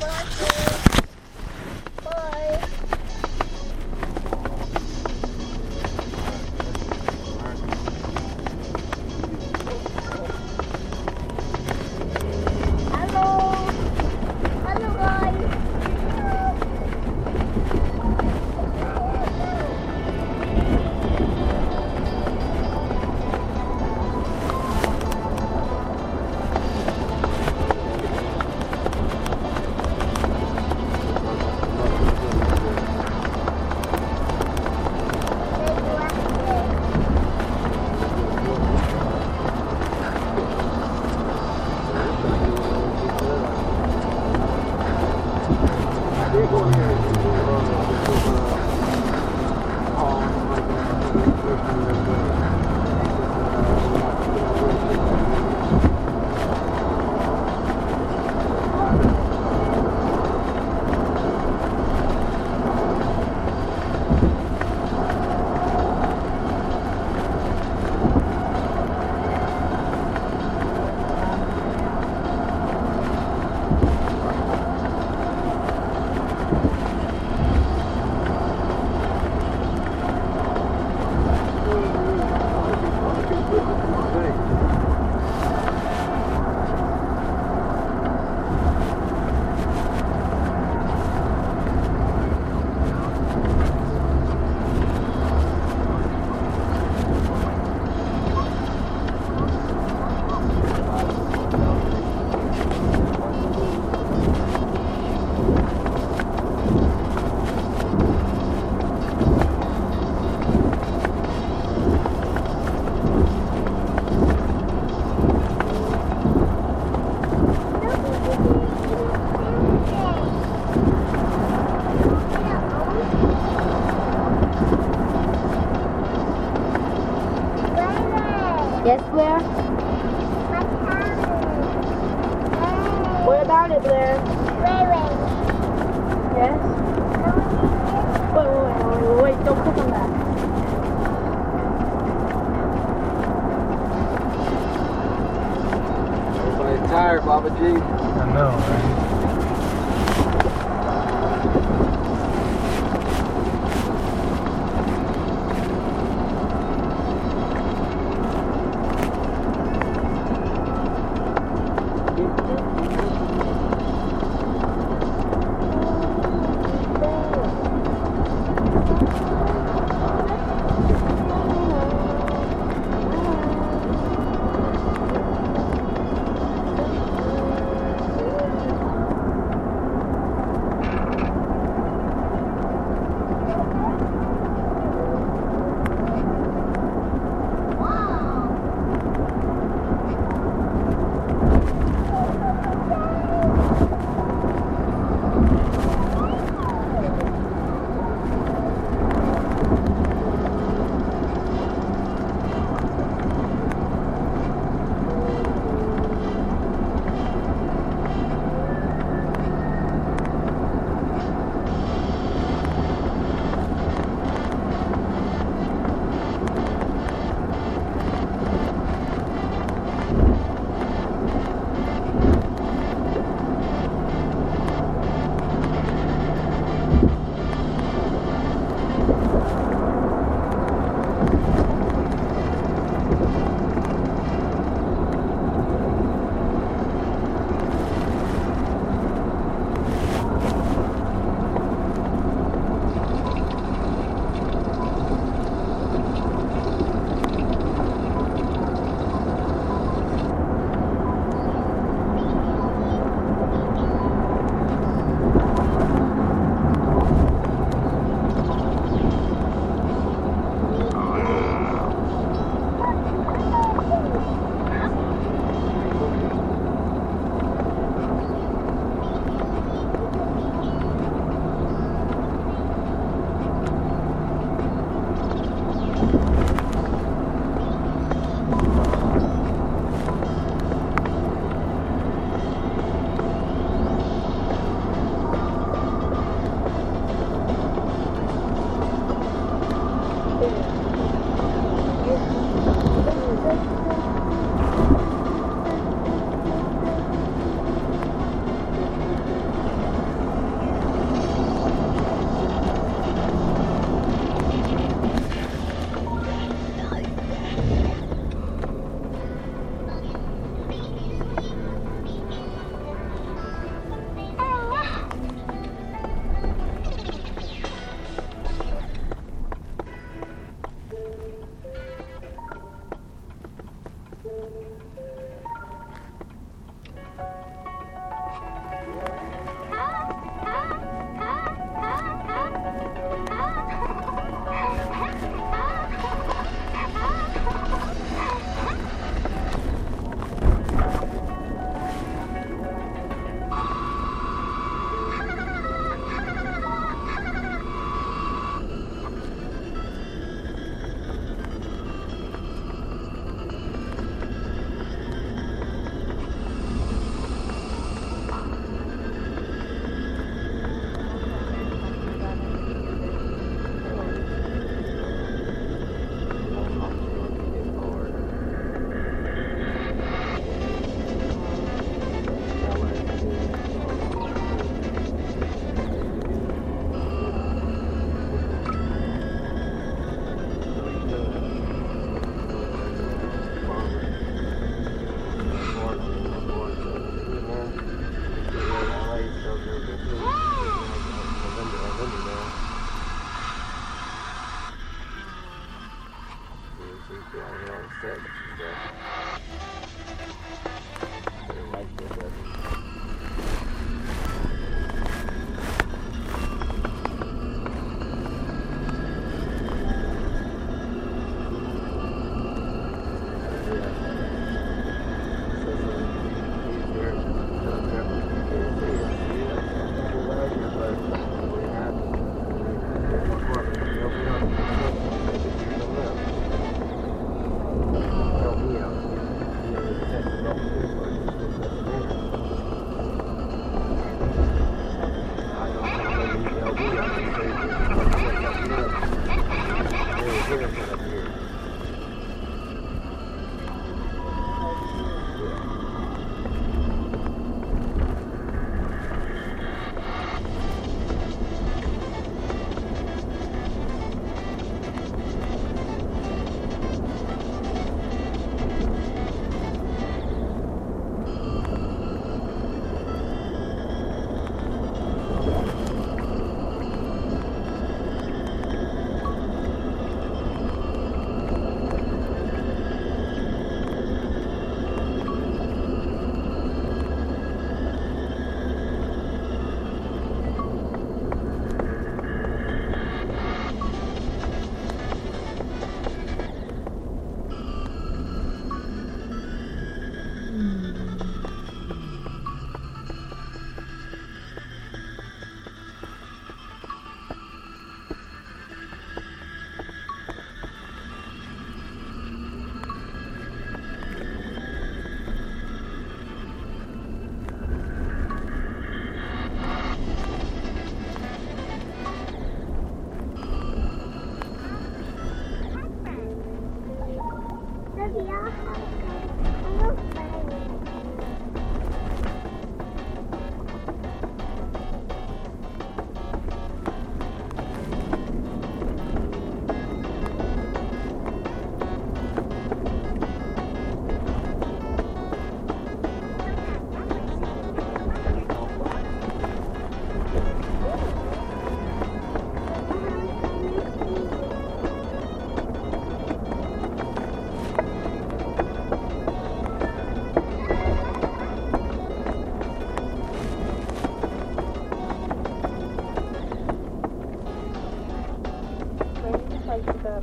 Yes,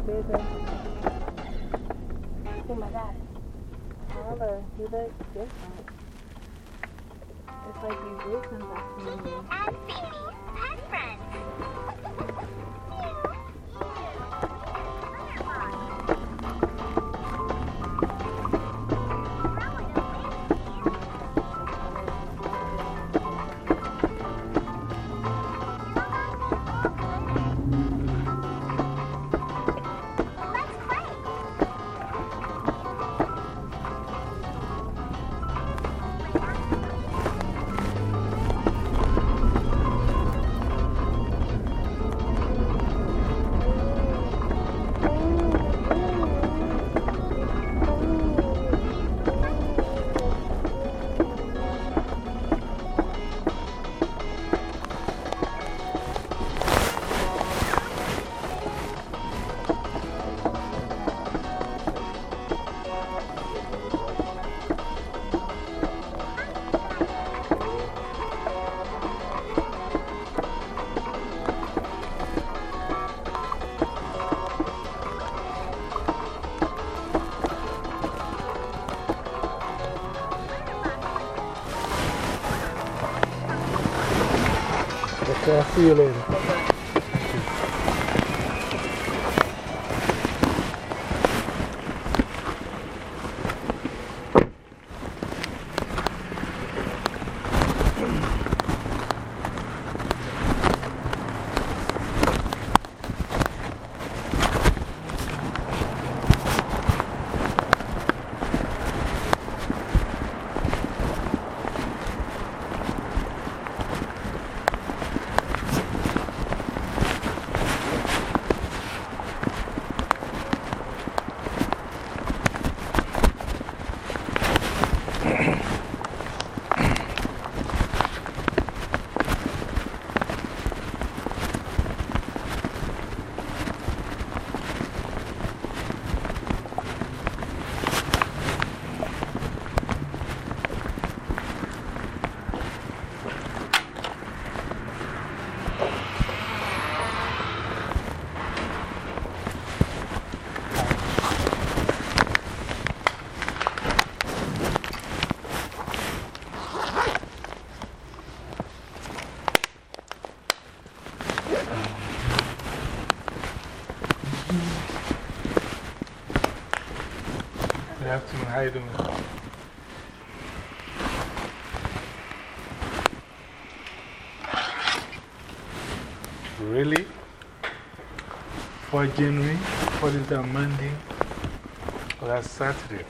Oh my god. The, he looks different. It's like he grew some Okay, I'll see you Really? For January? For this Monday? Or that's Saturday?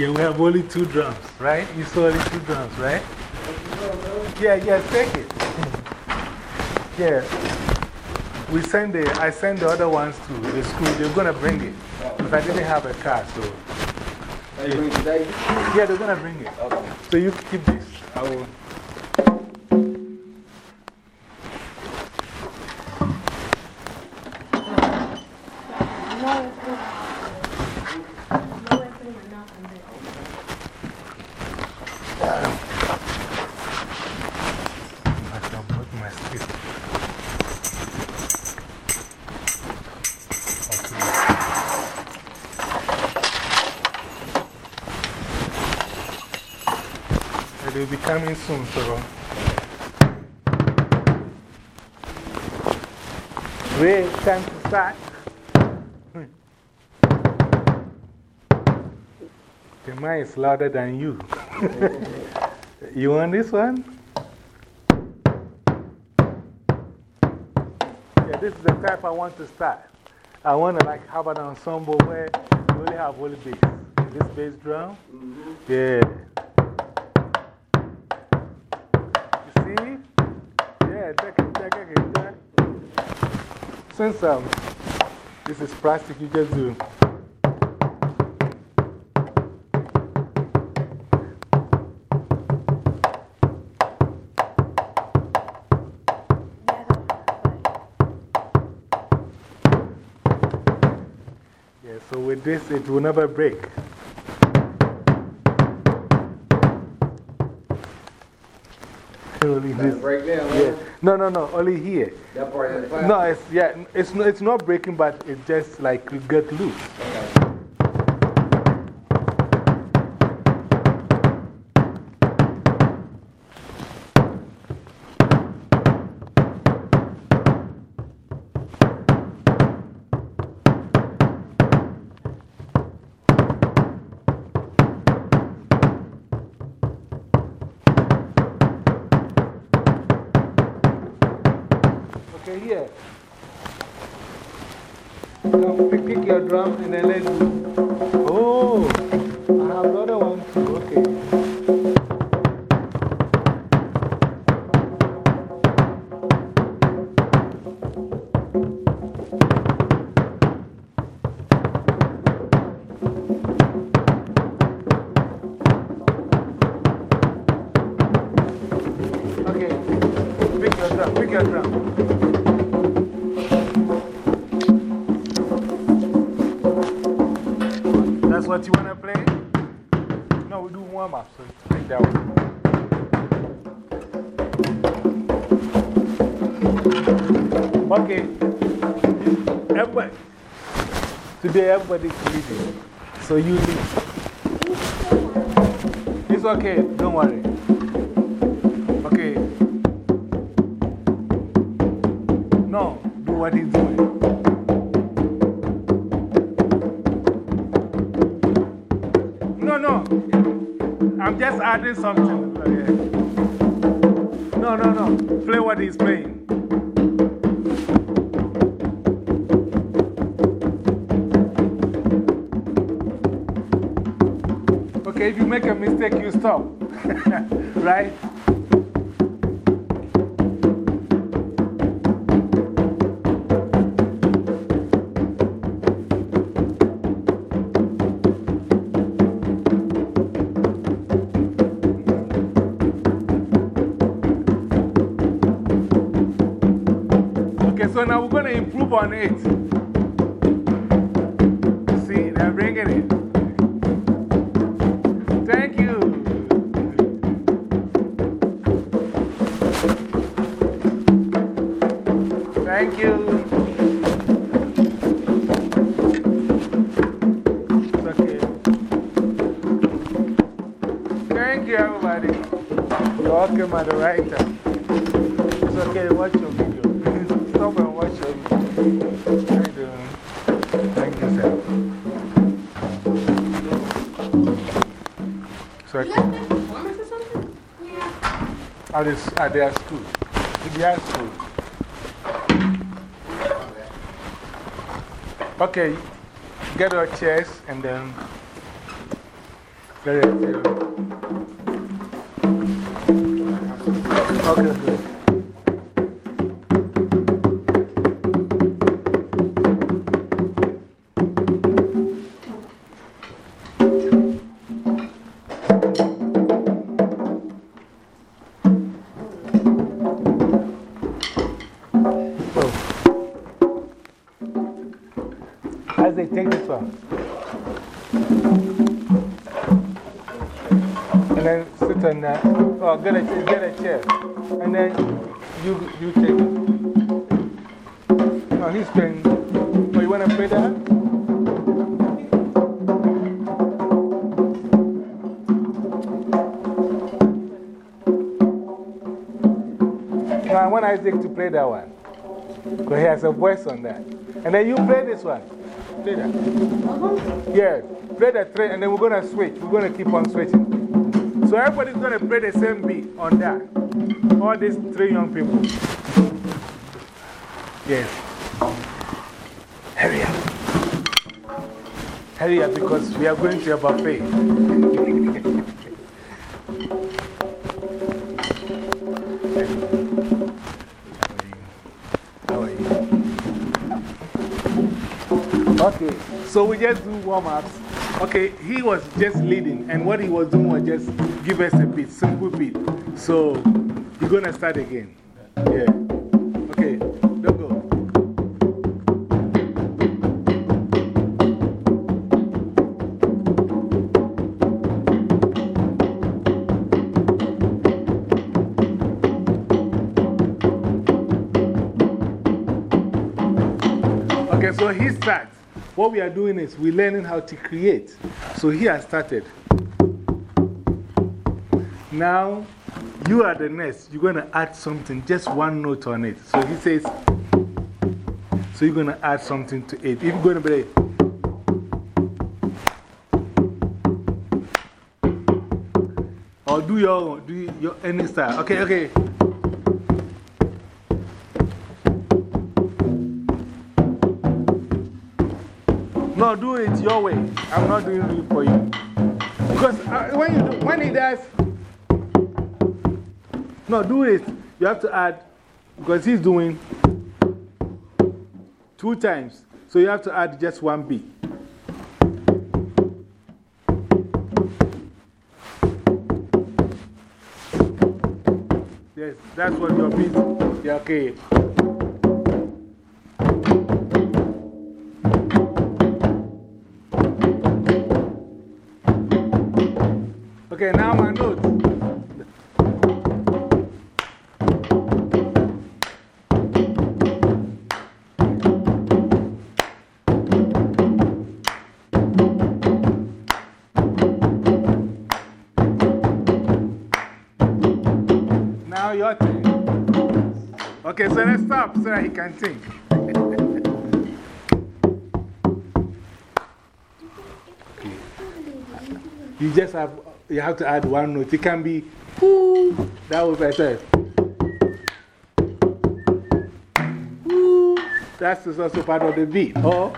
Yeah, we have only two drums, right? You saw only two drums, right? Yeah, yeah, take it. Yeah. We send the, I send the other ones to the school. They're going to bring it. Because I didn't have a car, so. Are you bringing today? Yeah, they're going to bring it. Okay. So you keep this. Okay. They'll be coming soon, so. Ray, time to start. The mine is louder than you. you want this one? Yeah, this is the type I want to start. I want to like have an ensemble where you only have only bass. This bass drum. Yeah. Since um, this is plastic, you just do. Yeah, so with this, it will never break. It break down, Larry. No, no, no, only here. That part of the class? No, it's, yeah, it's, it's not breaking, but it just like get loose. Everybody's leaving. So you leave. It's okay, don't worry. Okay. No, do what he's doing. No, no. I'm just adding something. No, no, no. Play what he's playing. If you make a mistake, you stop. right? Okay, so now we're going to improve on it. At, this, at their school. At their school. Okay, get your chairs and then get it. That one. Because he has a voice on that. And then you play this one. Play that. Uh-huh. Yeah, play the three, and then we're going to switch. We're going to keep on switching. So everybody's going to play the same beat on that. All these three young people. Yes. Hurry up. Hurry up because we are going to a buffet. So we just do warm ups. Okay, he was just leading, and what he was doing was just give us a beat, simple beat. So we're going to start again. Yeah. Okay, don't go. Okay, so he starts. What we are doing is we're learning how to create. So he has started. Now, you are the next. You're going to add something, just one note on it. So he says, so you're going to add something to it. If you're going to be, or do your, do your any style. Okay, okay. No, do it your way. I'm not doing it for you. Because uh, when, you do, when he does, no, do it. You have to add, because he's doing two times. So you have to add just one beat. Yes, that's what your beat. Yeah. Okay, Okay, so let's stop so that he can think. You just have, you have to add one note. It can be, Ooh. that was better. Ooh. That's also part of the beat. Oh,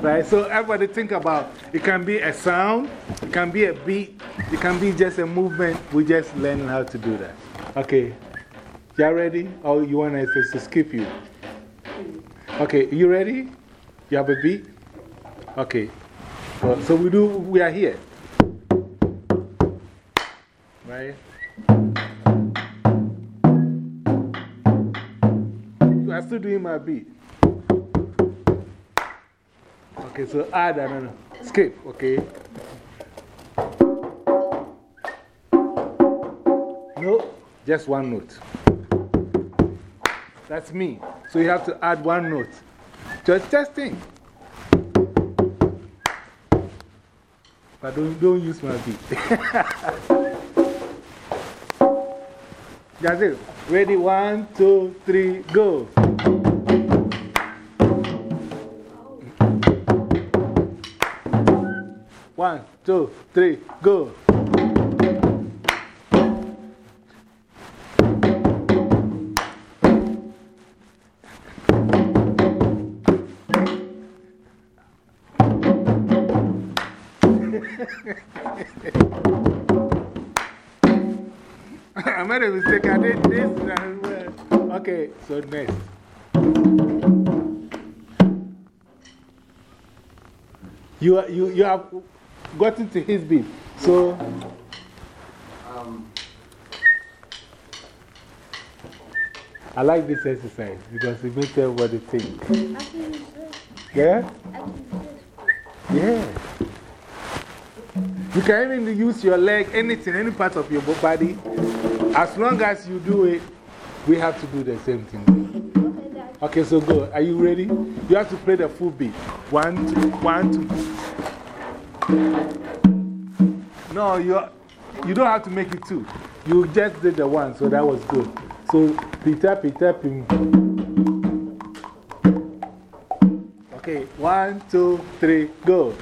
right? So everybody think about it can be a sound, it can be a beat, it can be just a movement. We just learning how to do that. Okay. You ready? Or you want us to skip you? Okay, you ready? You have a beat? Okay. So, so we do, we are here. Right? You are still doing my beat. Okay, so add another. Skip, okay? No, just one note. That's me. So you have to add one note. Just, testing. But don't, don't use my beat. That's it. Ready? One, two, three, go. One, two, three, go. So next. You, you, you have gotten to his beat. So, I like this exercise because it makes everybody think. Yeah? Yeah. You can even use your leg, anything, any part of your body. As long as you do it, we have to do the same thing. Okay, so go. Are you ready? You have to play the full beat. One, two, one, two. No, you, you don't have to make it two. You just did the one, so that was good. So, Peter, Peter, pim. Okay, one, two, three, go.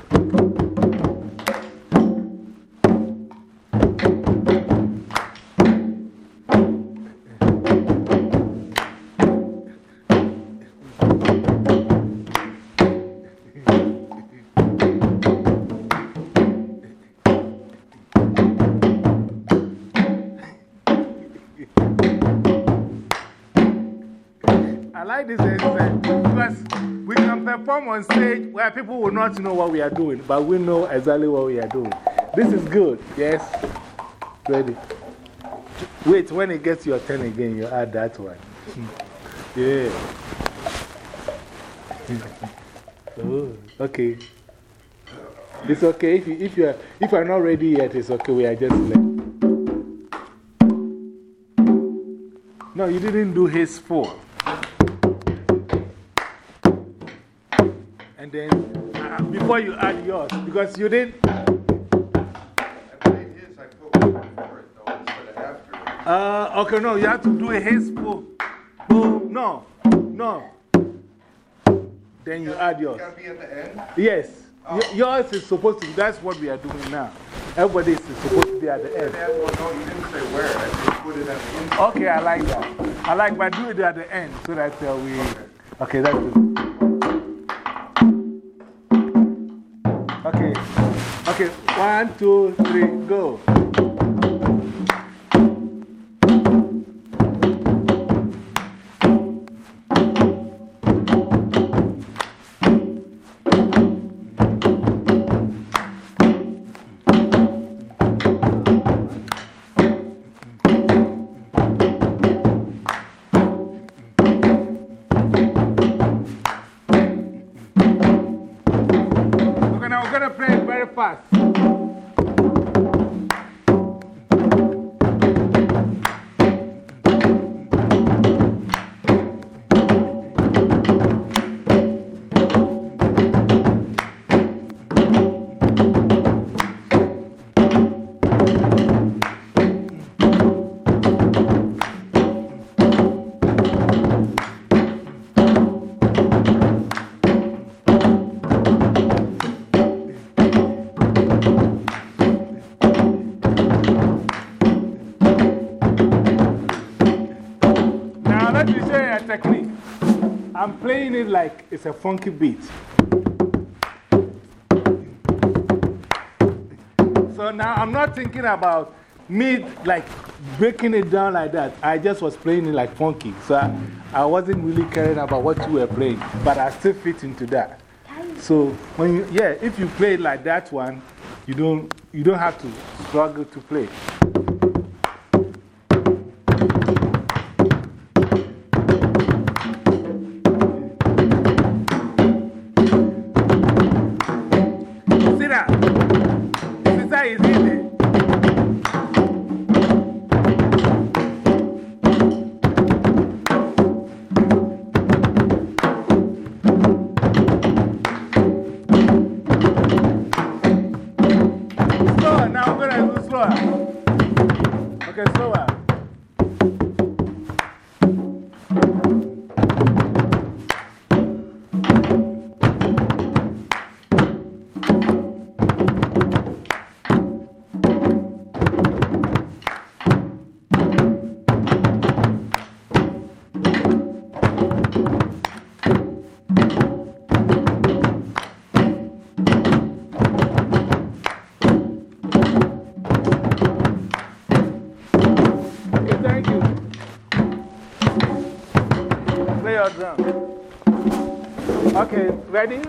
Where people will not know what we are doing, but we know exactly what we are doing. This is good, yes? Ready? Wait, when it gets your turn again, you add that one. Hmm. Yeah. oh, okay. It's okay. If, you, if, you're, if you're not ready yet, it's okay. We are just late. No, you didn't do his four. Then uh, before you add yours, because you didn't. I played his, I put one before it though, instead of after it. Uh, okay, no, you have to do a his full. Oh, no, no. Then you add yours. gotta be at the end? Yes. Y- Yours is supposed to, be, that's what we are doing now. Everybody is supposed to be at the end. No, you didn't say where. I put it at the end. Okay, I like that. I like, but do it at the end so that uh, we. Okay, that's good. Okay, one, two, three, go. It's a funky beat. So now I'm not thinking about me like breaking it down like that. I just was playing it like funky. So I, I wasn't really caring about what you were playing, but I still fit into that. So when you, yeah, if you play like that one, you don't, you don't have to struggle to play. Ready?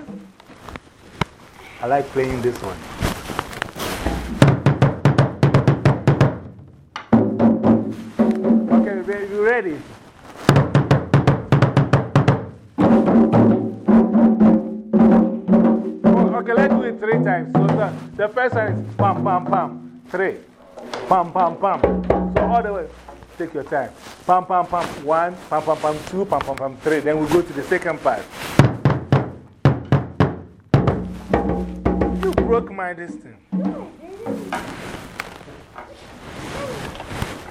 I like playing this one. Okay, baby, you ready? Oh, Okay, let's do it three times. So the, the first one is pam, pam, pam. Three. Pam, pam, pam. So all the way. Take your time. Pam, pam, pam. One, pam, pam, pam. Two, pam, pam, pam. Three. Then we go to the second part. Broke my this thing.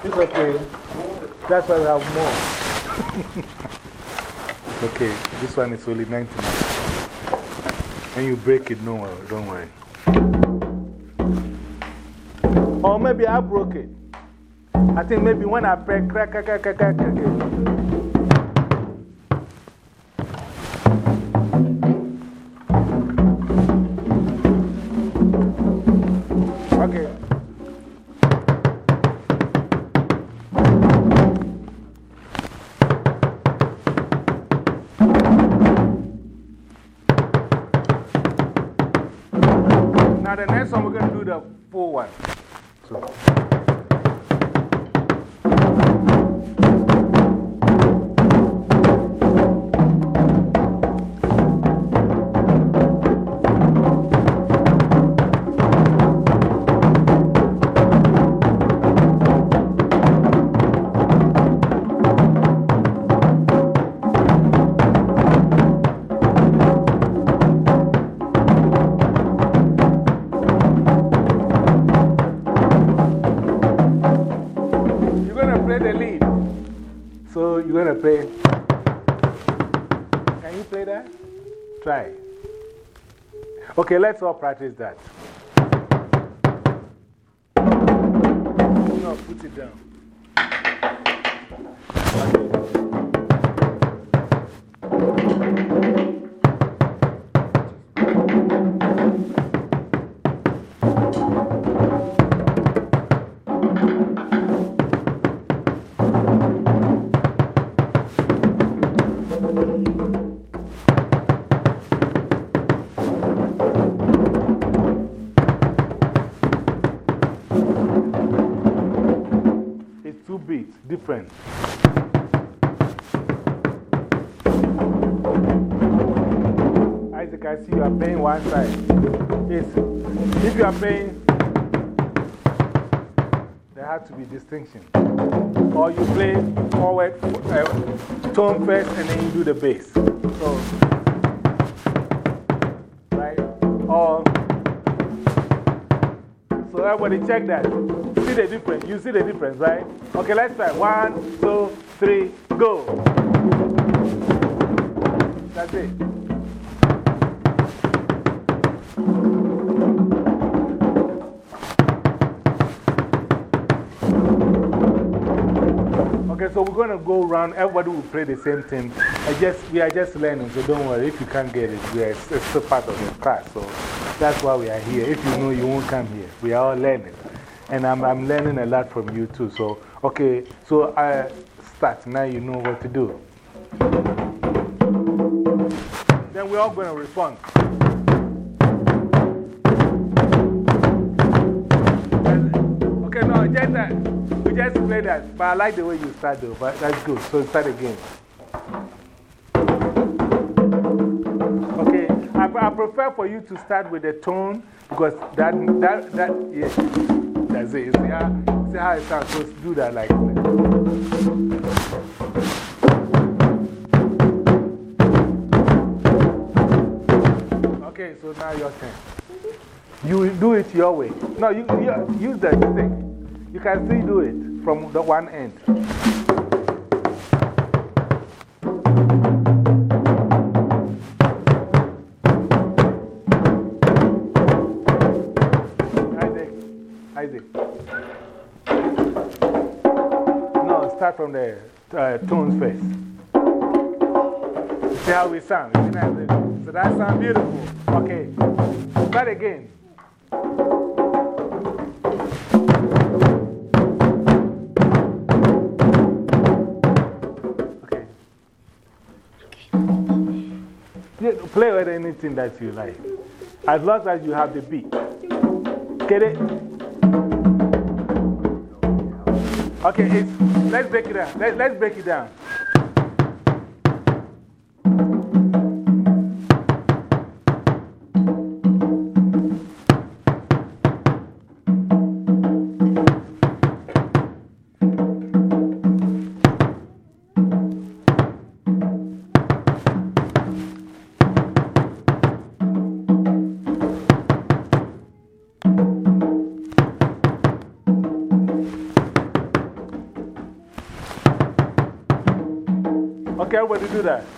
It's okay. That's why we have more. okay, this one is only 90 When you break it, no, don't worry. Or maybe I broke it. I think maybe when I break, crack, crack, crack, crack, crack, crack. The lead. So you're going to play. Can you play that? Try. Okay, let's all practice that. No, put it down. It's different. Isaac, I see you are playing one side. Yes. If you are playing, there has to be distinction. Or you play forward, uh, tone first, and then you do the bass. So, so everybody check that. See the difference? You see the difference, right? Okay, let's try. One, two, three, go. That's it. Okay, so we're going to go around. Everybody will play the same thing. I just, we are just learning, so don't worry. If you can't get it, we are, it's still part of the class. So that's why we are here. If you know, you won't come here. We are all learning. And I'm, I'm learning a lot from you too. So, okay, so I start. Now you know what to do. Then we're all going to respond. Okay, no, just that. We just play that. But I like the way you start though. But that's good. So start again. Okay, I, I prefer for you to start with the tone because that, that, that, yeah, that's it. See how, see how it sounds? So do that like Okay, so now your turn. You do it your way. No, you, you use the thing. You can still do it from the one end. Isaac. No, start from the uh, tones first. See how we sound. So that sounds beautiful. Okay. Start again. Okay. Yeah, play with anything that you like. As long as you have the beat. Get it? Okay, let's break it down. Let, let's break it down. Everybody do that.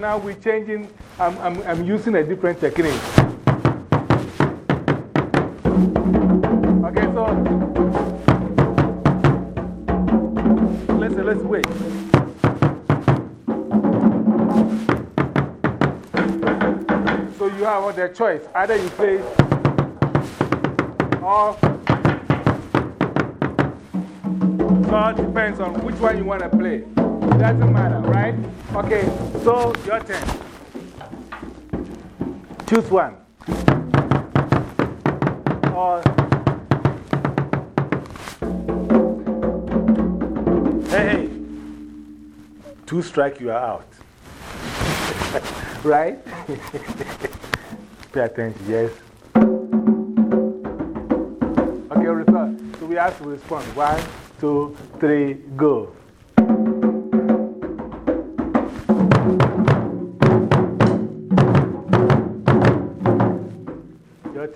Now we're changing. I'm, I'm, I'm using a different technique. Okay, so listen, listen, wait. So you have other choice. Either you play off. So it depends on which one you want to play. Doesn't matter, right? Okay, so your turn. Choose one. Or. Hey, hey. Two strike, you are out. right? Pay attention, yes. Okay, record. So we have to respond. One, two, three, go.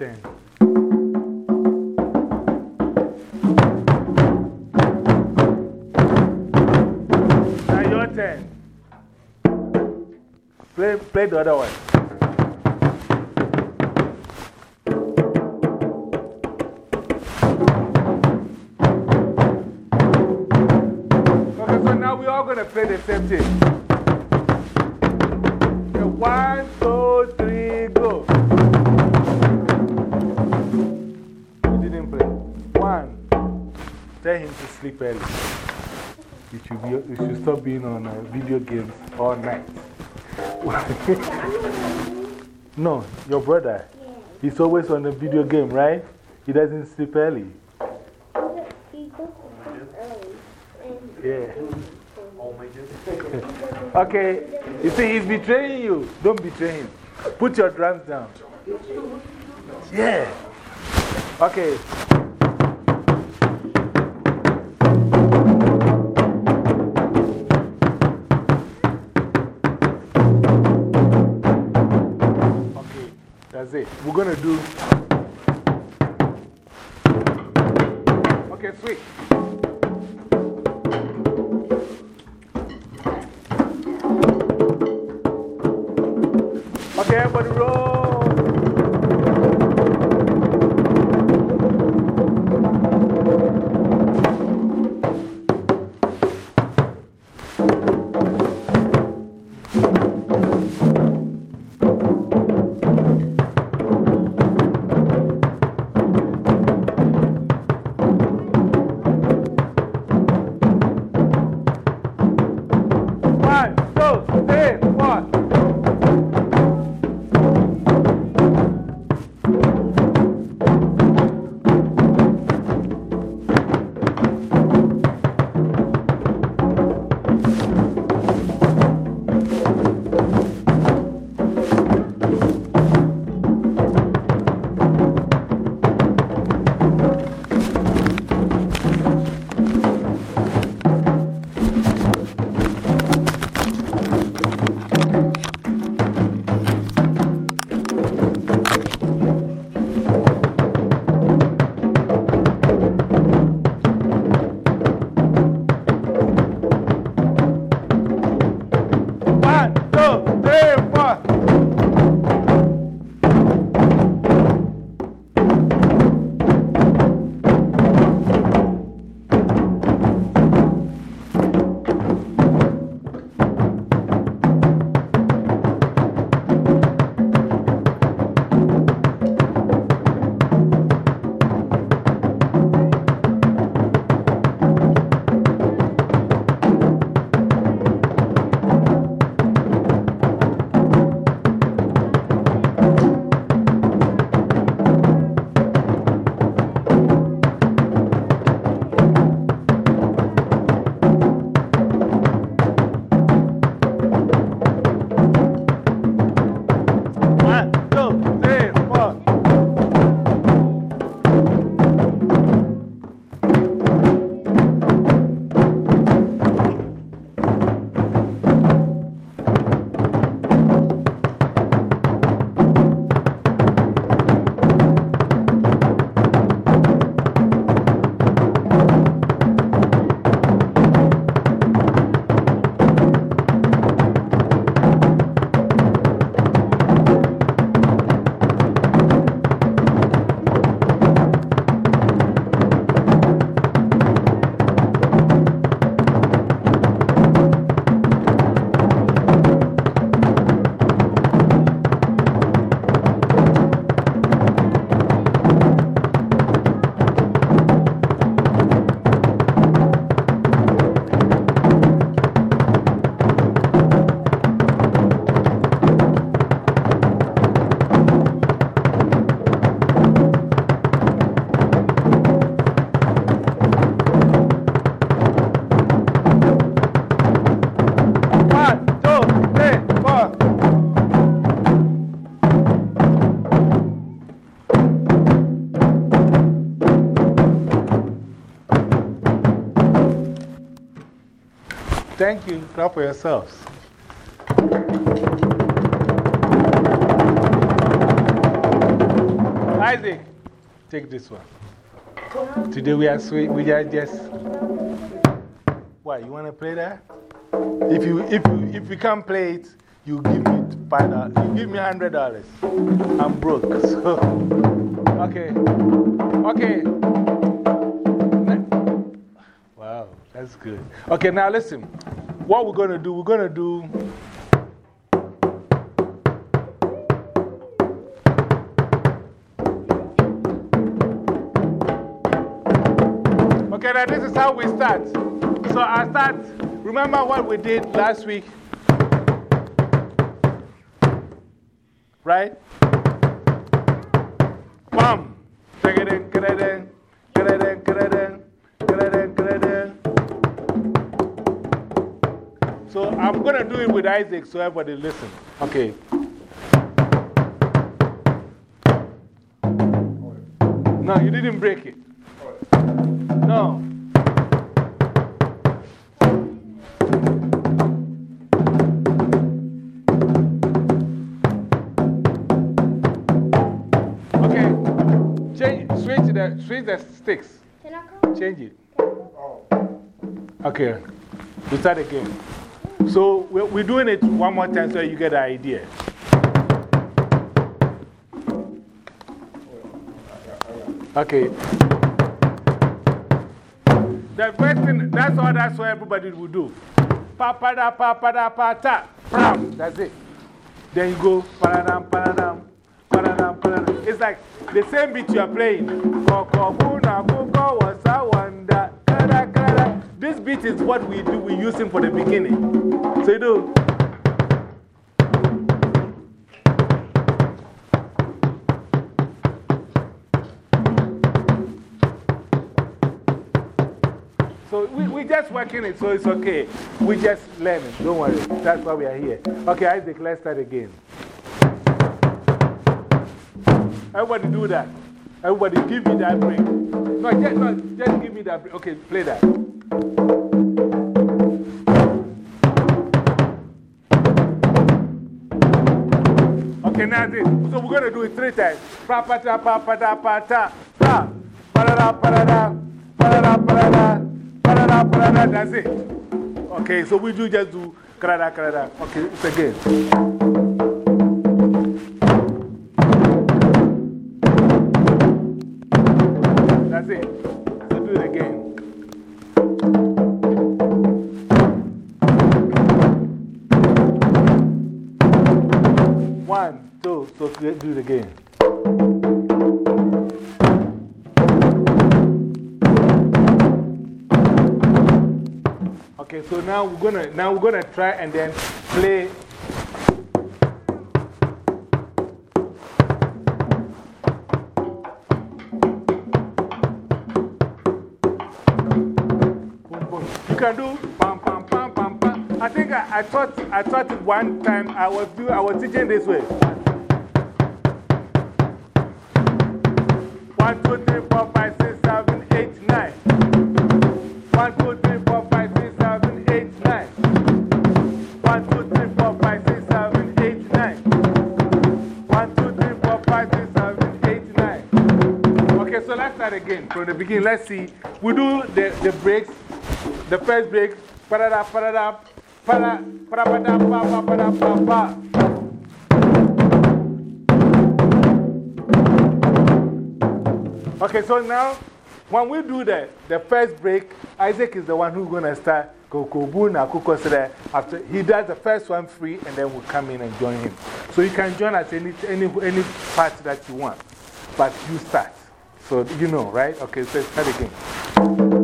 Turn. Now your turn. Play, play the other one. You should, you should stop being on uh, video games all night. no, your brother. He's always on a video game, right? He doesn't sleep early. He goes to sleep early. Yeah. Okay, you see, he's betraying you. Don't betray him. Put your drums down. Yeah. Okay, We're going to do. Thank you. Clap for yourselves. Isaac, take this one. Today we are sweet. We are just. What, you want to play that? If you, if, you, if you can't play it, you give me five. You give me hundred dollars. I'm broke. So, okay. Okay. That's good. Okay, now listen. What we're going to do, we're going to do. Okay, now this is how we start. So I start. Remember what we did last week? Right? Bam! Kredin, kredin, kredin, I'm going to do it with Isaac so everybody listen. Okay. No, you didn't break it. No. Okay. Change, switch the, switch the sticks. Can I come? Change it. Okay. We start again. So we're, doing it one more time so you get the idea. Okay. The first thing, that's all that's what everybody will do. Pa pa da pa pa da pa ta. Bam. That's it. Then you go paradam paradam. Paradam paradam. It's like the same beat you are playing. Koko buna kuko wasa wanda. This beat is what we do, we use it for the beginning. So you do. So we, we just working it, so it's okay. We just learning. Don't worry. That's why we are here. Okay, Isaac, let's start again. Everybody do that. Everybody give me that break. No, just, no, just give me that break. Okay, play that. Okay, now this. So we're going to do it three times. Pa pa ta pa pa da pa ta. Pa. Pa da da pa da da. Pa da da pa da da. Pa da da pa da da. That's it. Okay, so we do just do krada krada. Okay, it's again. Do it again. Okay, so now we're gonna now we're gonna try and then play. You can do pam pam pam pam pam. I think I, I taught I taught it one time. I was do I was teaching this way. One, two, three, four, five, six, seven, eight, nine. One, two, three, four, five, six, seven, eight, nine. One, two, three, four, five, six, seven, eight, nine. One, two, three, four, five, six, seven, eight, nine. Okay, so let's start again from the beginning. Let's see. We do the, the breaks. The first break. Parada, parada, para, parada, pa, pa, pa, pa, pa. Okay, so now when we do the, the first break, Isaac is the one who's going to start. After he does the first one free, and then we'll come in and join him. So you can join at any, any, any part that you want, but you start. So you know, right? Okay, so start again.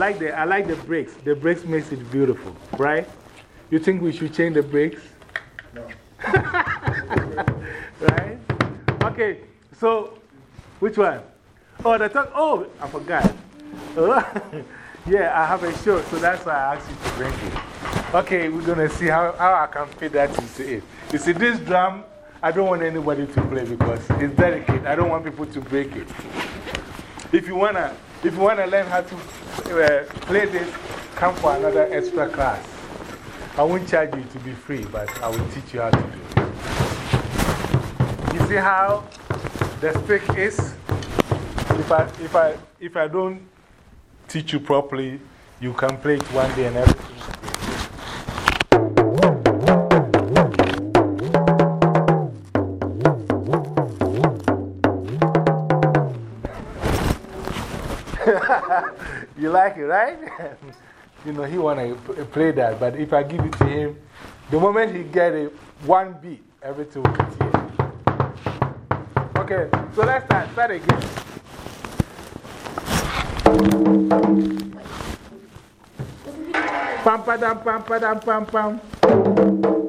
Like, the, I like the breaks. The breaks makes it beautiful, right? You think we should change the breaks? No. right? Okay, so which one? Oh, the talk. Oh, I forgot. Oh, yeah, I have a show, so that's why I asked you to bring it. Okay, we're going to see how, how I can fit that into it. You see, this drum, I don't want anybody to play because it's delicate. I don't want people to break it. If you want to if you want to learn how to uh, play this, come for another extra class. I won't charge you to be free, but I will teach you how to do it. You see how the stick is? If I, if, I, if I don't teach you properly, you can play it one day and everything. you like it, right? you know, he want to play that, but if I give it to him, the moment he get it, one beat, everything will be here. Okay, so let's start. Start again. Pam, padam, pam, padam, pam, pam.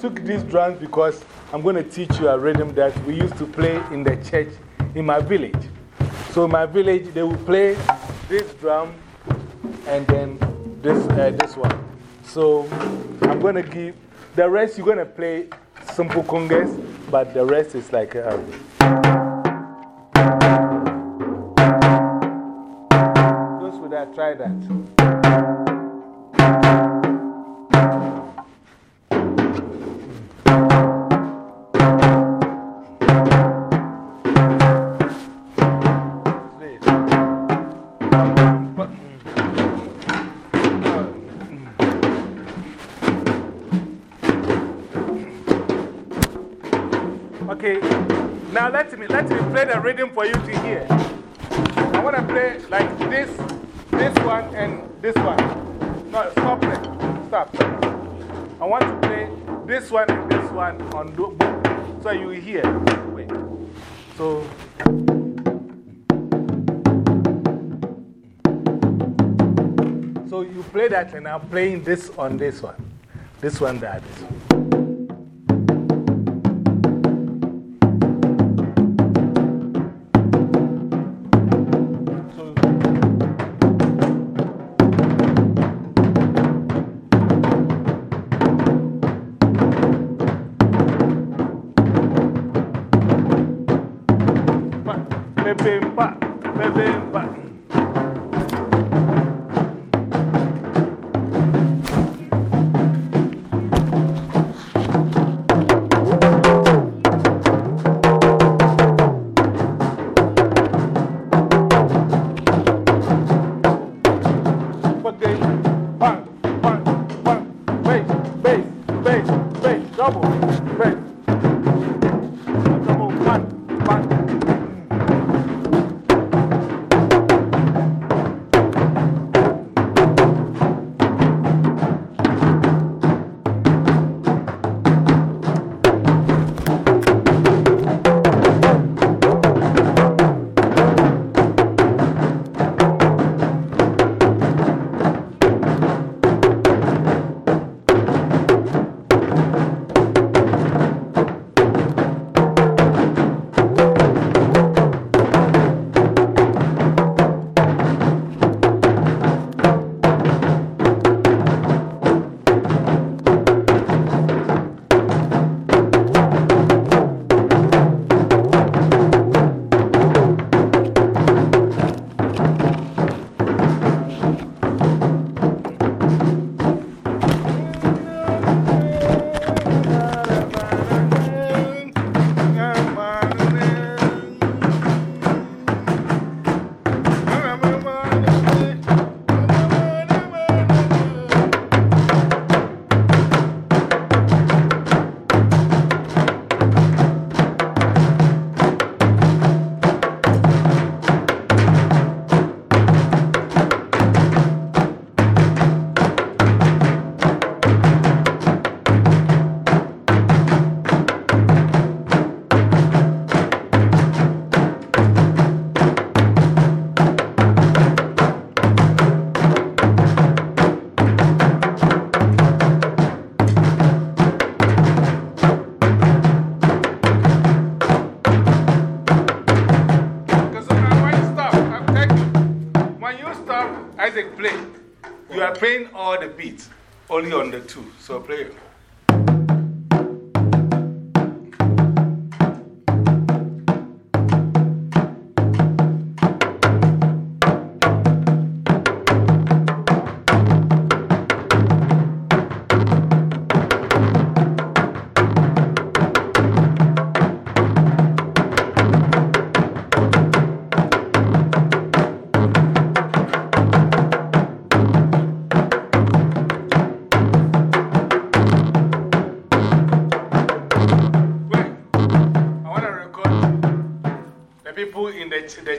Took these drums because I'm going to teach you a rhythm that we used to play in the church in my village. So, in my village, they will play this drum and then this, uh, this one. So, I'm going to give the rest, you're going to play simple congas, but the rest is like. Um, and I'm playing this on this one. This one, that, this one. So, pa,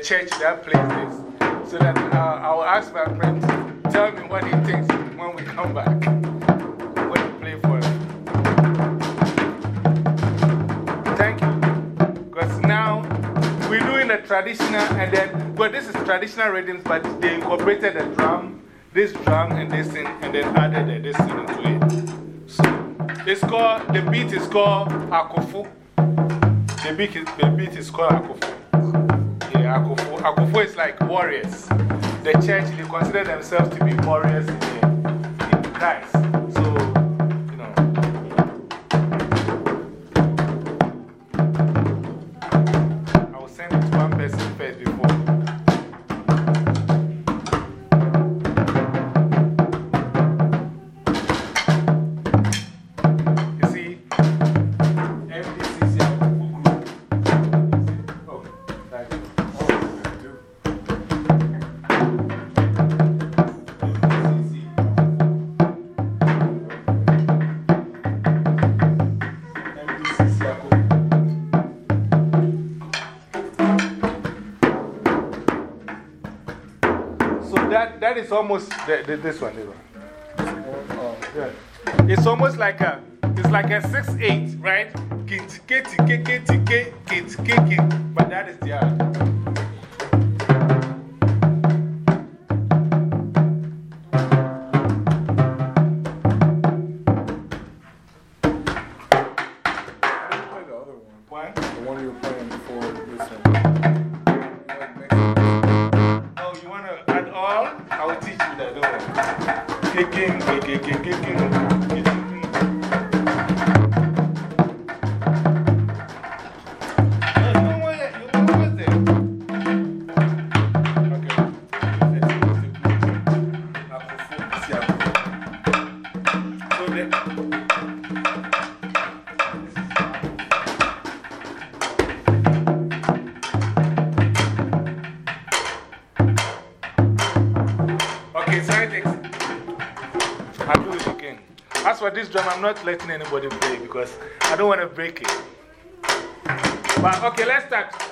the church that plays this. So that uh, I will ask my friends, tell me what he thinks when we come back. What he play for. Thank you. Because now we're doing the traditional, and then, well, this is traditional rhythms, but they incorporated the drum, this drum, and this thing, and then added this thing into it. So it's called, the beat is called Akofu. The beat is, the beat is called Akofu. Akufo. Akufo is like warriors. The church, they consider themselves to be warriors in, in Christ. that is almost the, the, this one. This one. Oh, oh. It's almost like a, it's like a 6-8, right? But that is the other. for this drum, I'm not letting anybody play because I don't want to break it. But okay, let's start.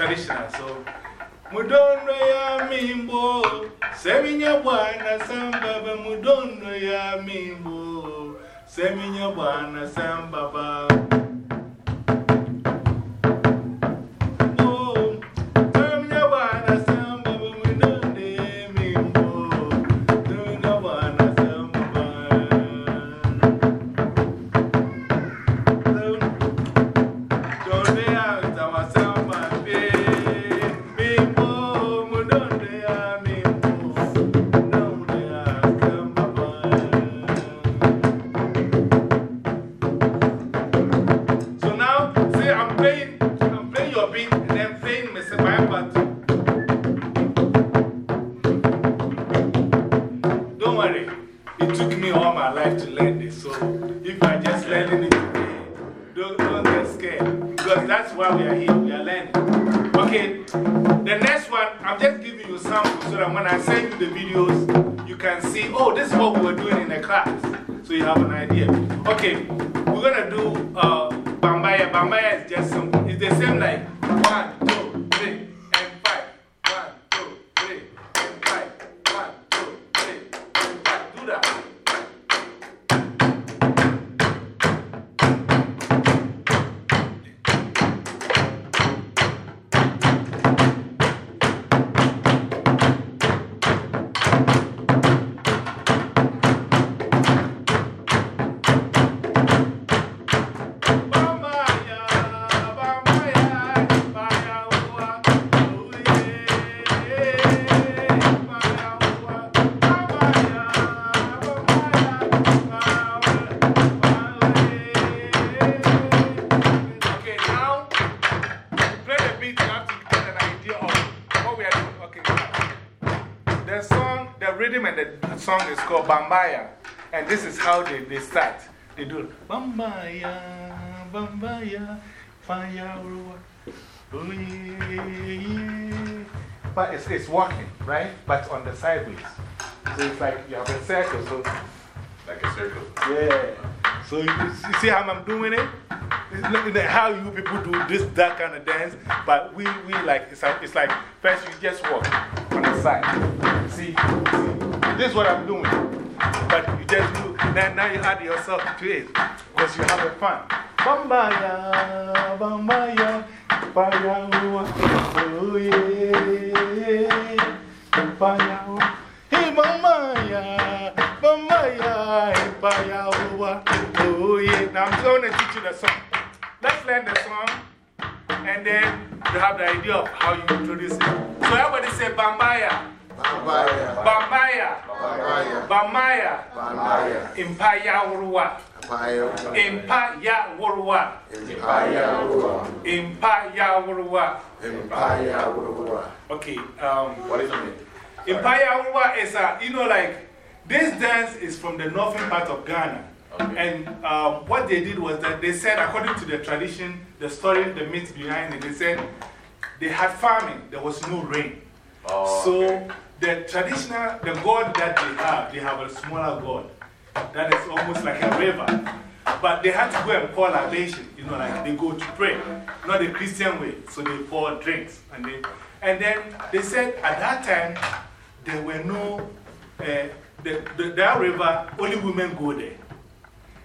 Chiarissimo. Samples so that when I send you the videos, you can see, oh, this is what we were doing in the class. So you have an idea. Okay, we're going to do uh, Bambaya. Bambaya is just simple. It's the same like one, two, song is called Bambaya. And this is how they, they start. They do Bambaya, Bambaya, Fire. But it's, it's walking, right? But on the sideways. So it's like you have a circle. So, Like a circle. yeah. So you, you see how I'm doing it? How you people do this, that kind of dance. But we, we like, it's like, it's like first you just walk on the side. See, see, this is what I'm doing. But you just do, now, now you add yourself to it because you have fun. Bambaya, bambaya, bambaya, oh yeah, bambaya. Hey, bambaya, bambaya, bambaya, oh. Now I'm going to teach you the song. Let's learn the song and then you have the idea of how you introduce it. So everybody say bambaya, Bambaya. bambaya, Bambaya. bambaya, Bambaya. impaya, urwa. Empire. Impaya Wurwa. Empire. Impaya Wurwa. Empire. Okay, um, What is it? Impaya Wurwa is a, you know, like, this dance is from the northern part of Ghana. And um, what they did was that they said, according to the tradition, the story, the myth behind it, they said they had farming, there was no rain. Oh, so okay. the traditional, the god that they have, they have a smaller god that is almost like a river. But they had to go and pour libation, you know, like they go to pray, not the Christian way. So they pour drinks. And, they, and then they said at that time, there were no, uh, the, the, that river, only women go there.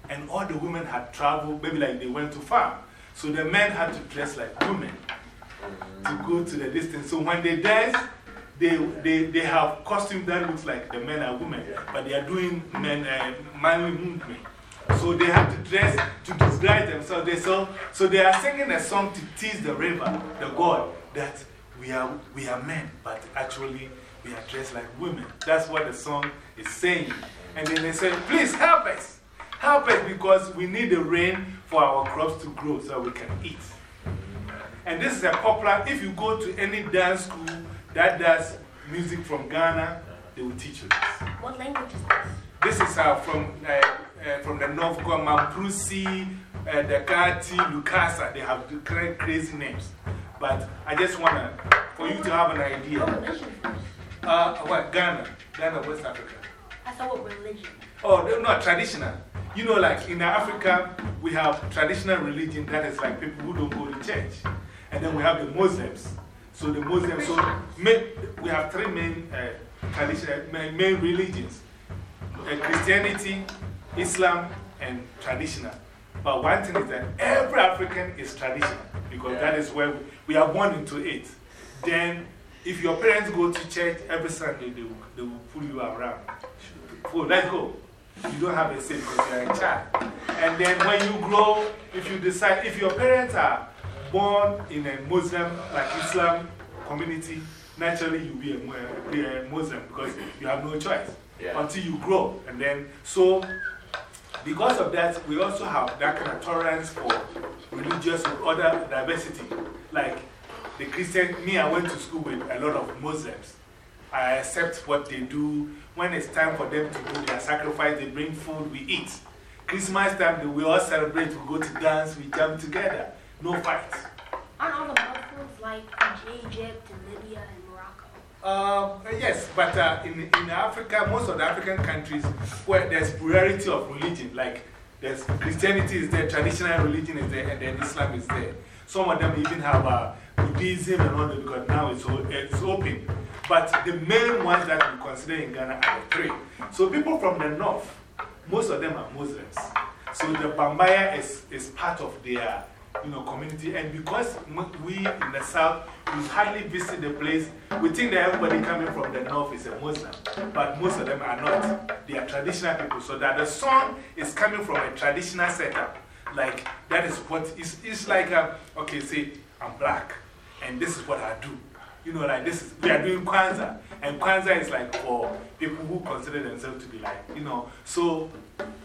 And all the women had traveled, maybe like they went to farm. So the men had to dress like women to go to the distance. So when they dance, they, they, they have costume that looks like the men are women, but they are doing men, uh, manly movement. So they have to dress to disguise themselves. They so, so they are singing a song to tease the river, the god, that we are, we are men, but actually we are dressed like women. That's what the song is saying. And then they say, please help us. Help us because we need the rain for our crops to grow so we can eat. And this is a popular, if you go to any dance school that does music from Ghana, they will teach you this. What language is this? This is uh, from, uh, uh, from the North called Mamprusi, uh, Dakati, Lukasa. They have crazy names. But I just want to, for you to have an What idea. religion first? Uh, what? Ghana. Ghana, West Africa. I saw what religion. Oh, not traditional. You know, like in Africa, we have traditional religion that is like people who don't go to church. And then we have the Muslims. So the Muslims, so main, we have three main uh, traditional, main, main religions uh, Christianity, Islam, and traditional. But one thing is that every African is traditional because that is where we, we are born into it. Then, if your parents go to church every Sunday, they will, they will pull you around. Oh, let's go. You don't have a say because you are a child. And then when you grow, if you decide, if your parents are born in a Muslim, like Islam community, naturally you'll be a, be a Muslim because you have no choice until you grow. And then, so because of that, we also have that kind of tolerance for religious or other diversity. Like the Christian, me, I went to school with a lot of Muslims. I accept what they do. When it's time for them to do their sacrifice, they bring food, we eat. Christmas time, we all celebrate, we go to dance, we jump together. No fights. Aren't all the Muslims like in Egypt and Libya and Morocco? uh, yes, but uh, in, in Africa, most of the African countries where there's plurality of religion, like there's Christianity is there, traditional religion is there, and then Islam is there. Some of them even have uh, Buddhism and all that because now it's, it's open. But the main ones that we consider in Ghana are the three. So people from the north, most of them are Muslims. So the Bambaya is, is part of their you know, community. And because we in the south, we hardly visit the place, we think that everybody coming from the north is a Muslim. But most of them are not. They are traditional people. So that the song is coming from a traditional setup. Like, that is what is like, a, okay, say, I'm black, and this is what I do. You know, like this is, we are doing Kwanzaa. And Kwanzaa is like for people who consider themselves to be like, you know. So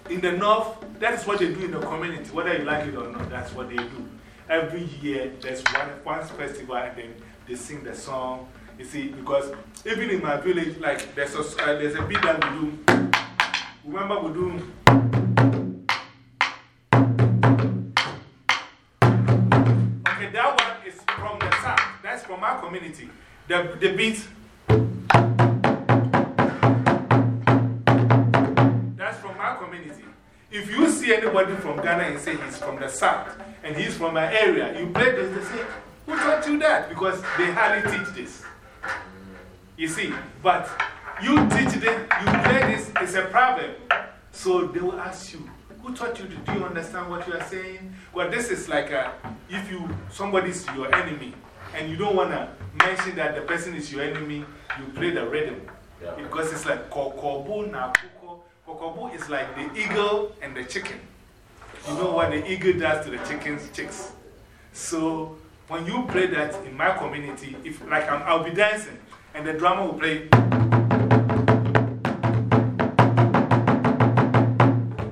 in the north, that is what they do in the community. Whether you like it or not, that's what they do. Every year, there's one, one festival and then they sing the song. You see, because even in my village, like there's a, uh, there's a beat that we do. Remember, we do. Community. The, the beat. That's from our community. If you see anybody from Ghana and say he's from the south and he's from my area, you play this, they say, Who taught you that? Because they hardly teach this. You see, but you teach them, you play this, it's a problem. So they will ask you, Who taught you? Do you understand what you are saying? Well, this is like a, if you, somebody's your enemy and you don't want to mention that the person is your enemy, you play the rhythm. Because it's like kokobo na kuko. Kokobo is like the eagle and the chicken. You know what the eagle does to the chicken's chicks. So when you play that in my community, if like i will be dancing and the drummer will play.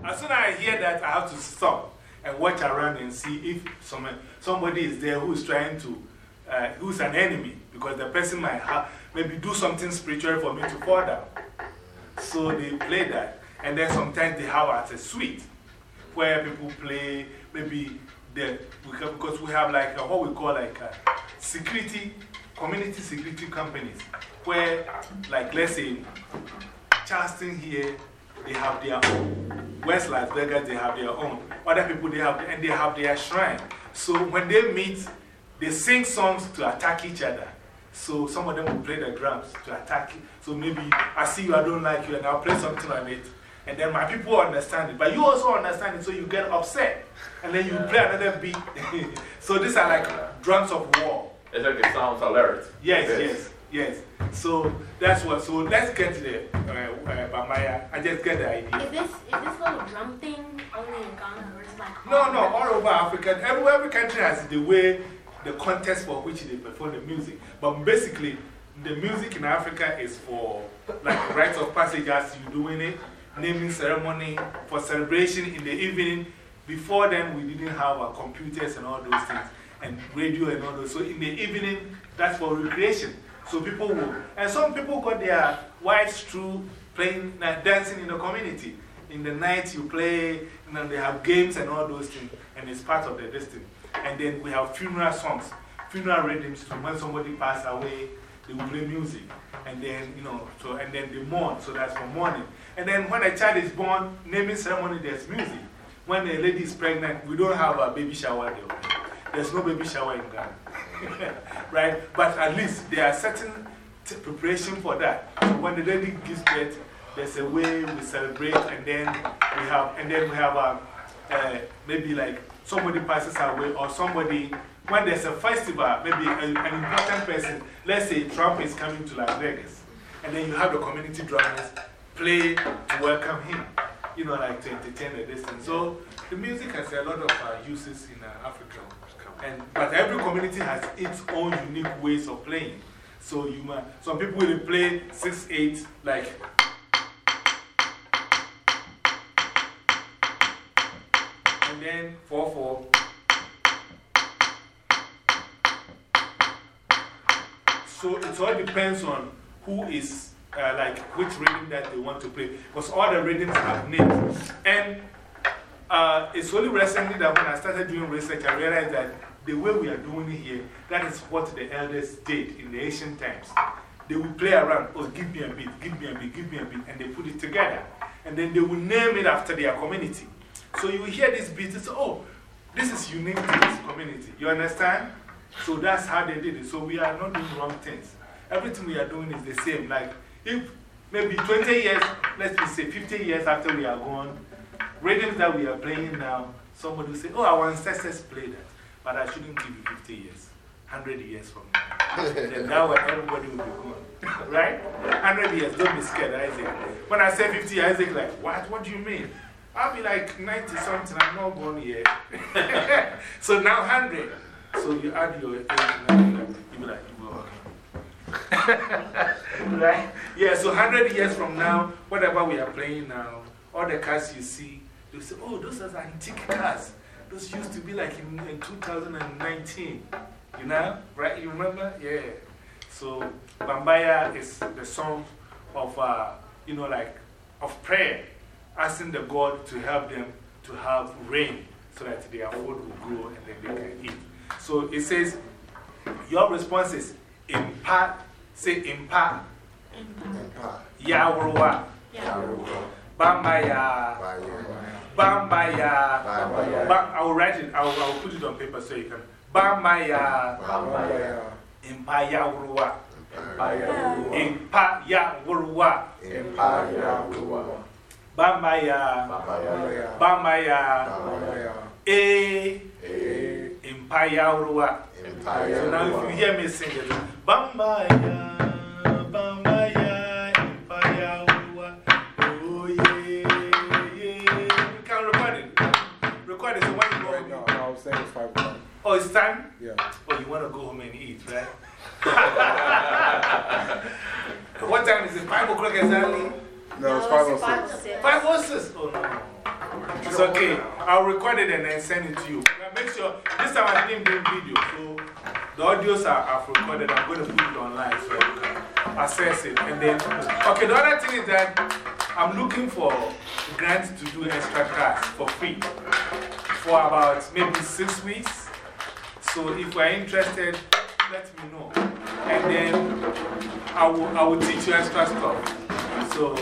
As soon as I hear that, I have to stop and watch around and see if some, somebody is there who's trying to uh, who's an enemy because the person might have, maybe do something spiritual for me to fall down. So they play that. And then sometimes they have as a suite where people play, maybe the, because we have like a, what we call like a security, community security companies where, like, let's say, Charleston here, they have their own. West Las Vegas, they have their own. Other people, they have, and they have their shrine. So when they meet, they sing songs to attack each other. So some of them will play the drums to attack you. So maybe I see you, I don't like you, and I'll play something on it. And then my people understand it. But you also understand it, so you get upset. And then you play another beat. so these are like drums of war. It's like it sounds alert. Yes, yes, yes. So that's what. So let's get to the uh, uh, Bambaya. I just get the idea. Is this, is this little drum thing only in Ghana or is it like. No, no, all over Africa. Every, every country has the way the context for which they perform the music. But basically, the music in Africa is for like rites of passage as you doing it, naming ceremony, for celebration in the evening. Before then, we didn't have our computers and all those things, and radio and all those. So in the evening, that's for recreation. So people will, and some people got their wives through playing, uh, dancing in the community. In the night, you play, you know, they have games and all those things, and it's part of the destiny. And then we have funeral songs, funeral rhythms. So when somebody passed away, they will play music. And then, you know, so, and then they mourn. So that's for mourning. And then when a child is born, naming ceremony, there's music. When a lady is pregnant, we don't have a baby shower there. There's no baby shower in Ghana. right? But at least there are certain preparation for that. When the lady gives birth, there's a way we celebrate, and then we have, and then we have a, uh, maybe like somebody passes away, or somebody, when there's a festival, maybe a, an important person, let's say Trump is coming to Las Vegas, and then you have the community drummers play to welcome him, you know, like to entertain the distance. So the music has a lot of uh, uses in uh, Africa. And, but every community has its own unique ways of playing. So you might, some people will play 6 8, like. Then 4 4. So it all depends on who is uh, like which rhythm that they want to play. Because all the rhythms have names. And uh, it's only recently that when I started doing research, I realized that the way we are doing it here, that is what the elders did in the ancient times. They would play around, oh, give me a beat, give me a beat, give me a beat, and they put it together. And then they will name it after their community. So you hear this beat, say, oh, this is unique to this community. You understand? So that's how they did it. So we are not doing wrong things. Everything we are doing is the same. Like, if maybe 20 years, let's say 50 years after we are gone, rhythms that we are playing now, somebody will say, oh, our ancestors played that. But I shouldn't give you 50 years, 100 years from now. then now everybody will be gone. right? 100 years, don't be scared, Isaac. When I say 50, Isaac, like, what? What do you mean? I'll be like 90 something, I'm not born yet. so now 100. So you add your age, you'll be like, right? Yeah, so 100 years from now, whatever we are playing now, all the cars you see, you say, oh, those are antique cars. Those used to be like in, in 2019. You know? Right? You remember? Yeah. So, Bambaya is the song of, uh, you know, like, of prayer, asking the God to help them to have rain so that their food will grow and then they can eat. So it says, your response is, Impa, say Impa, Yawruwa, Bambaya, Bambaya, Bam, I will write it, I will, I will put it on paper so you can. Bambaya, Impa Yawruwa, Impa Yawruwa, Bambaya, Bambaya, Eh, Impa Yawruwa. So now if you hear me sing it, Bambaya, Bambaya, Yawruwa, oh yeah, yeah. You can record it. Record it so when you go Right now, no, I was saying it's 5 o'clock. Oh, it's time? Yeah. Oh, you want to go home and eat, right? what time is it? 5 o'clock exactly? No, it's No, 506. 506? Oh no. It's okay. I'll record it and then send it to you. Make sure, this time I didn't bring video, so the audios are, are recorded. I'm going to put it online so you can access it. And then, okay, the other thing is that I'm looking for grants to do extra class for free for about maybe six weeks. So if you're interested, let me know. And then I will, I will teach you extra stuff. So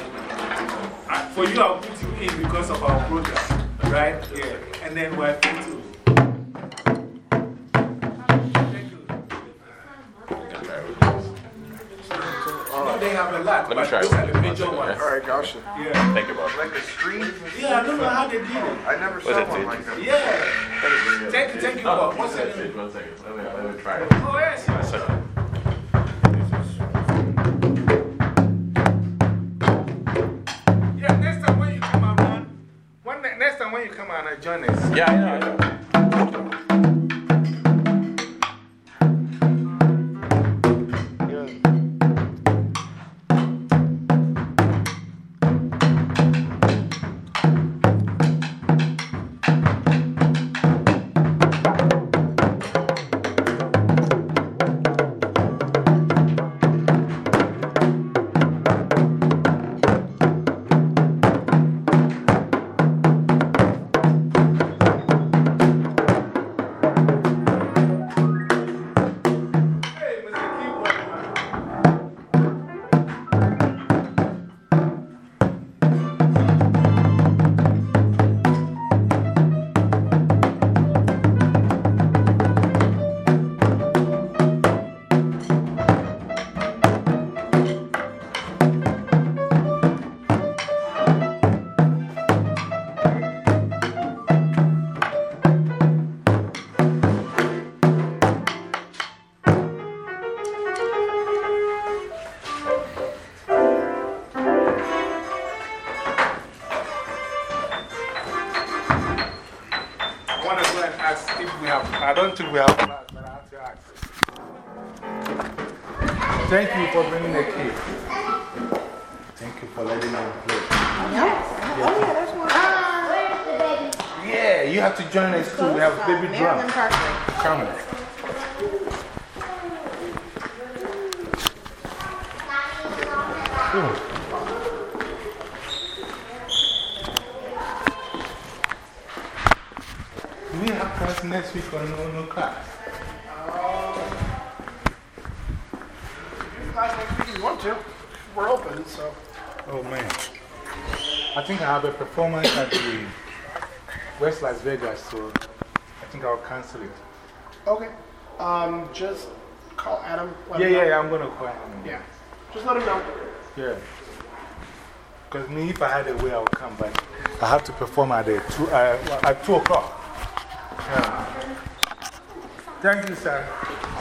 for you, I'll put you in because of our program, right? Yeah. And then we're free too. Thank you. No, they have a lot. Let me but try Those one. are the One major second, Alright, gotcha. Yeah. Thank you, boss. Like a screen? Yeah, I don't know how they did it. I never saw one like that. Yeah. Thank you, thank you, oh, Bob. What's your name? One second. Let me, let me try it. Oh, yes. Time when you come around, join us. Yeah, I know, I know. Performance at the West Las Vegas, so I think I'll cancel it. Okay. Um, just call Adam. Yeah, yeah, yeah, I'm going to call him. Yeah. Just let him know. Yeah. Because me, if I had a way, I would come, but I have to perform at, the two, uh, at 2 o'clock. Yeah. Thank you, sir.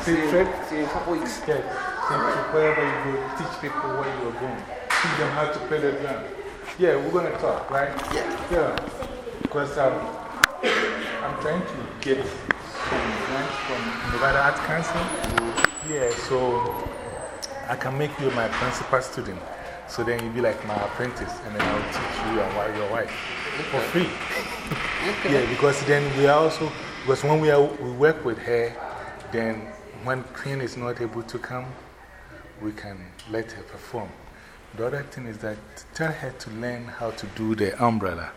See you. See you in a couple weeks. Yes. Thank you. Wherever you go, teach people where you're going. Teach them how to play the drum. Yeah, we're going to talk, right? Yeah. Yeah. Because um, I'm trying to get some grants from Nevada Arts Council. Yeah, so I can make you my principal student. So then you'll be like my apprentice, and then I'll teach you and why your wife for free. Yeah, because then we are also, because when we, are, we work with her, then when Queen is not able to come, we can let her perform. The other thing is that tell her to learn how to do the umbrella.